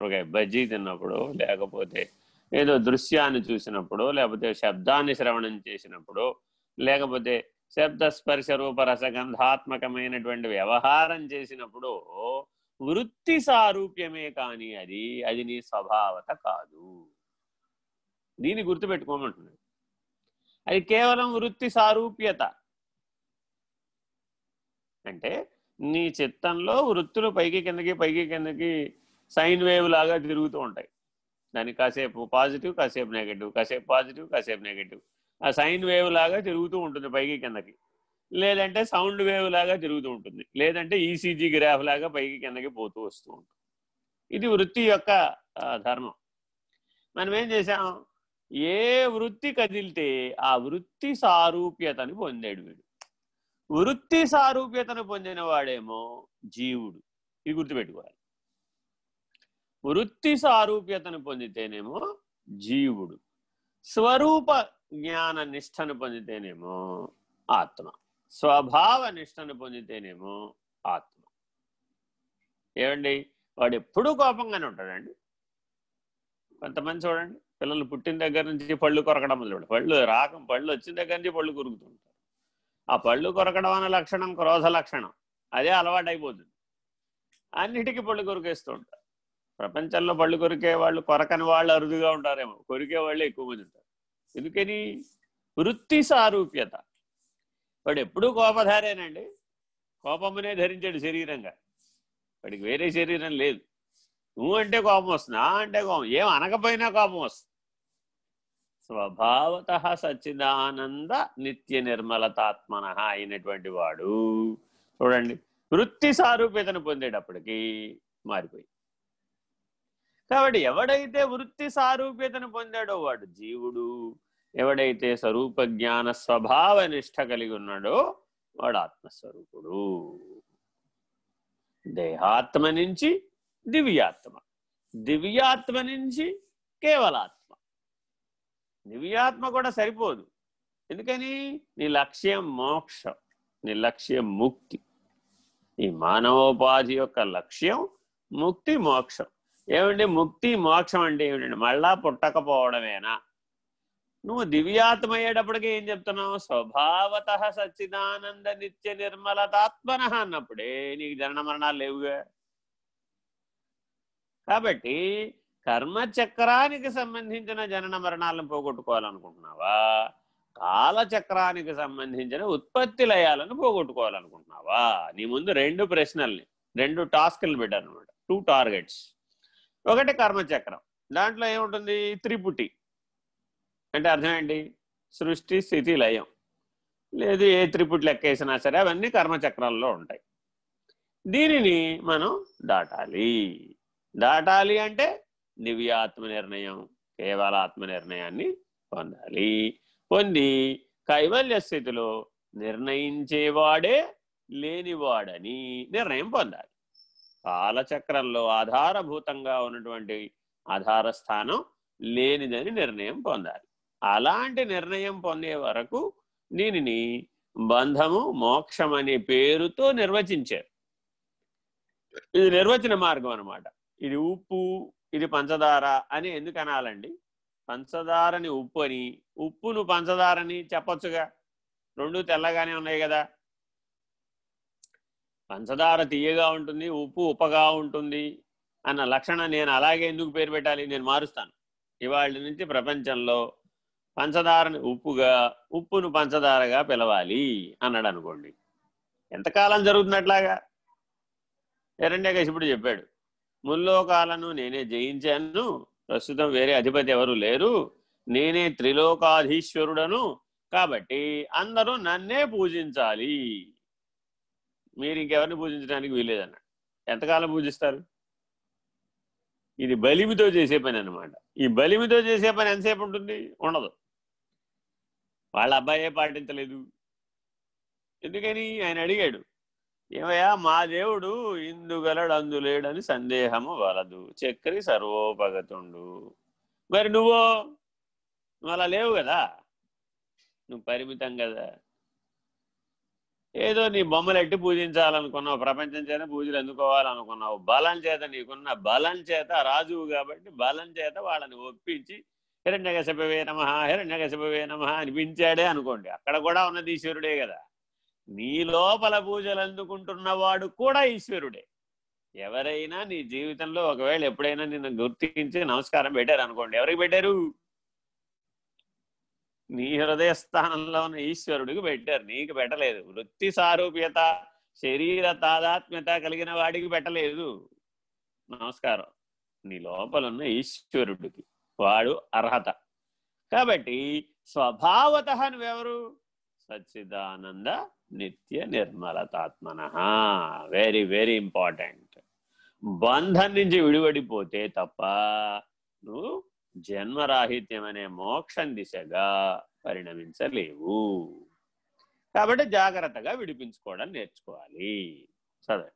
ఒక బజ్జీ తిన్నప్పుడు లేకపోతే ఏదో దృశ్యాన్ని చూసినప్పుడు లేకపోతే శబ్దాన్ని శ్రవణం చేసినప్పుడు లేకపోతే శబ్ద స్పర్శ రూప రసగంధాత్మకమైనటువంటి వ్యవహారం చేసినప్పుడు వృత్తి సారూప్యమే కానీ అది అది నీ స్వభావత కాదు. దీన్ని గుర్తుపెట్టుకోమంటున్నాడు. అది కేవలం వృత్తి సారూప్యత. అంటే నీ చిత్తంలో వృత్తులు పైకి కిందకి పైకి కిందకి సైన్ వేవ్ లాగా తిరుగుతూ ఉంటాయి. దానికి కాసేపు పాజిటివ్ కాసేపు నెగటివ్ కాసేపు పాజిటివ్ కాసేపు నెగటివ్. ఆ సైన్ వేవ్ లాగా తిరుగుతూ ఉంటుంది పైకి కిందకి. లేదంటే సౌండ్ వేవ్ లాగా తిరుగుతూ ఉంటుంది. లేదంటే ఈసీజీ గ్రాఫ్ లాగా పైకి కిందకి పోతూ వస్తూ ఉంటుంది. ఇది వృత్తి యొక్క ధర్మం. మనం ఏం చేసాం ఏ వృత్తి కదిలితే ఆ వృత్తి సారూప్యతని పొందాడు వీడు. వృత్తి సారూప్యతను పొందిన వాడేమో జీవుడు. ఇది గుర్తుపెట్టుకోవాలి. వృత్తి సారూప్యతను పొందితేనేమో జీవుడు. స్వరూప జ్ఞాన నిష్టను పొందితేనేమో ఆత్మ. స్వభావ నిష్టను పొందితేనేమో ఆత్మ. ఏమండి? వాడు ఎప్పుడూ కోపంగానే ఉంటాడండి. కొంతమంది చూడండి పిల్లలు పుట్టిన దగ్గర నుంచి పళ్ళు కొరకడం మొదలు పళ్ళు రాకం పళ్ళు వచ్చిన దగ్గర నుంచి పళ్ళు కొరుకుతుంటారు. ఆ పళ్ళు కొరకడం అనే లక్షణం క్రోధ లక్షణం. అదే అలవాటు అయిపోతుంది అన్నిటికీ పళ్ళు కొరికేస్తూ ఉంటారు. ప్రపంచంలో పళ్ళు కొరికే వాళ్ళు కొరకని వాళ్ళు అరుదుగా ఉంటారేమో. కొరికే వాళ్ళు ఎక్కువ మంది ఉంటారు. ఎందుకని? వృత్తి సారూప్యత. వాడు ఎప్పుడూ కోపధారేనండి. కోపమునే ధరించాడు శరీరంగా. వాడికి వేరే శరీరం లేదు. నువ్వు అంటే కోపం వస్తుంది ఆ అంటే కోపం ఏం అనకపోయినా కోపం వస్తుంది. స్వభావత సచ్చిదానంద నిత్య నిర్మలతాత్మన అయినటువంటి వాడు. చూడండి వృత్తి సారూప్యతను పొందేటప్పటికీ మారిపోయి కాబట్టి ఎవడైతే వృత్తి సారూప్యతను పొందాడో వాడు జీవుడు. ఎవడైతే స్వరూప జ్ఞాన స్వభావ నిష్ట కలిగి ఉన్నాడో వాడు ఆత్మస్వరూపుడు. దేహాత్మ నుంచి దివ్యాత్మ. దివ్యాత్మ నుంచి కేవలాత్మ. దివ్యాత్మ కూడా సరిపోదు. ఎందుకని? నీ లక్ష్యం మోక్షం నీ లక్ష్యం ముక్తి. ఈ మానవోపాధి యొక్క లక్ష్యం ముక్తి మోక్షం. ఏమండి? ముక్తి మోక్షం అంటే ఏమిటండి? మళ్ళా పుట్టకపోవడమేనా? నువ్వు దివ్యాత్మయ్యేటప్పటికీ ఏం చెప్తున్నావు? స్వభావత సచ్చిదానంద నిత్య నిర్మలతాత్మన అన్నప్పుడే నీకు జనన మరణాలు లేవుగా. కాబట్టి కర్మచక్రానికి సంబంధించిన జనన మరణాలను పోగొట్టుకోవాలనుకుంటున్నావా? కాలచక్రానికి సంబంధించిన ఉత్పత్తి లయాలను పోగొట్టుకోవాలనుకుంటున్నావా? నీ ముందు రెండు ప్రశ్నల్ని రెండు టాస్క్లు పెట్టారు అనమాట టూ టార్గెట్స్ ఒకటి కర్మచక్రం దాంట్లో ఏముంటుంది? త్రిపుటి. అంటే అర్థం ఏంటి? సృష్టి స్థితి లయం. లేదు ఏ త్రిపుటి లెక్కేసినా సరే అవన్నీ కర్మచక్రాల్లో ఉంటాయి. దీనిని మనం దాటాలి. దాటాలి అంటే దివ్యాత్మ నిర్ణయం కేవల ఆత్మ నిర్ణయాన్ని పొందాలి. పొంది కైవల్య స్థితిలో నిర్ణయించేవాడే లేనివాడని నిర్ణయం పొందాలి. కాలచక్రంలో ఆధారభూతంగా ఉన్నటువంటి ఆధార స్థానం లేనిదని నిర్ణయం పొందాలి. అలాంటి నిర్ణయం పొందే వరకు దీనిని బంధము మోక్షం అనే పేరుతో నిర్వచించారు. ఇది నిర్వచన మార్గం అనమాట ఇది ఉప్పు ఇది పంచదార అని ఎందుకు అనాలండి? పంచదారని ఉప్పు అని ఉప్పును పంచదారని చెప్పొచ్చుగా. రెండు తెల్లగానే ఉన్నాయి కదా. పంచదార తీయగా ఉంటుంది ఉప్పు ఉప్పగా ఉంటుంది అన్న లక్షణం నేను అలాగే ఎందుకు పేరు పెట్టాలి? నేను మారుస్తాను. ఇవాళ నుంచి ప్రపంచంలో పంచదారని ఉప్పుగా ఉప్పును పంచదారగా పిలవాలి అన్నాడు అనుకోండి. ఎంతకాలం జరుగుతున్నట్లాగా? ఇప్పుడు చెప్పాడు ముల్లోకాలను నేనే జయించాను ప్రస్తుతం వేరే అధిపతి ఎవరు లేరు నేనే త్రిలోకాధీశ్వరుడను కాబట్టి అందరూ నన్నే పూజించాలి. మీరు ఇంకెవరిని పూజించడానికి వీలేదన్నాడు ఎంతకాలం పూజిస్తారు? ఇది బలిమితో చేసే పని అనమాట ఈ బలిమితో చేసే పని ఎంతసేపు ఉంటుంది? ఉండదు. వాళ్ళ అబ్బాయే పాటించలేదు. ఎందుకని? ఆయన అడిగాడు. ఏమయ్యా మా దేవుడు ఇందుగలడు అందులేడని సందేహము వలదు. చక్రి సర్వోపగతుండు. మరి నువ్వు? నువ్వు అలా లేవు కదా. నువ్వు పరిమితం కదా. ఏదో నీ బొమ్మలు ఎట్టి పూజించాలనుకున్నావు ప్రపంచం చేత పూజలు అందుకోవాలనుకున్నావు బలం చేత నీకున్న బలం చేత రాజువు కాబట్టి బలం చేత వాళ్ళని ఒప్పించి హిరణ్యకశపవే నమ హిరణ్యకశపవే నమ అనిపించాడే అనుకోండి. అక్కడ కూడా ఉన్నది ఈశ్వరుడే కదా. నీ లోపల పూజలు అందుకుంటున్నవాడు కూడా ఈశ్వరుడే. ఎవరైనా నీ జీవితంలో ఒకవేళ ఎప్పుడైనా నిన్ను గుర్తించి నమస్కారం పెట్టారు అనుకోండి ఎవరికి పెట్టారు? నీ హృదయ స్థానంలో ఉన్న ఈశ్వరుడికి పెట్టారు. నీకు పెట్టలేదు. వృత్తి సారూప్యత శరీర తాదాత్మ్యత కలిగిన వాడికి పెట్టలేదు. నమస్కారం. నీ లోపల ఉన్న ఈశ్వరుడికి వాడు అర్హత. కాబట్టి స్వభావత నువ్వెవరు? సచ్చిదానంద నిత్య నిర్మలతాత్మన. వెరీ వెరీ ఇంపార్టెంట్ బంధం నుంచి విడివడిపోతే తప్ప నువ్వు జన్మరాహిత్యం అనే మోక్షం దిశగా పరిణమించలేవు. కాబట్టి జాగ్రత్తగా విడిపించుకోవడం నేర్చుకోవాలి. చదవండి.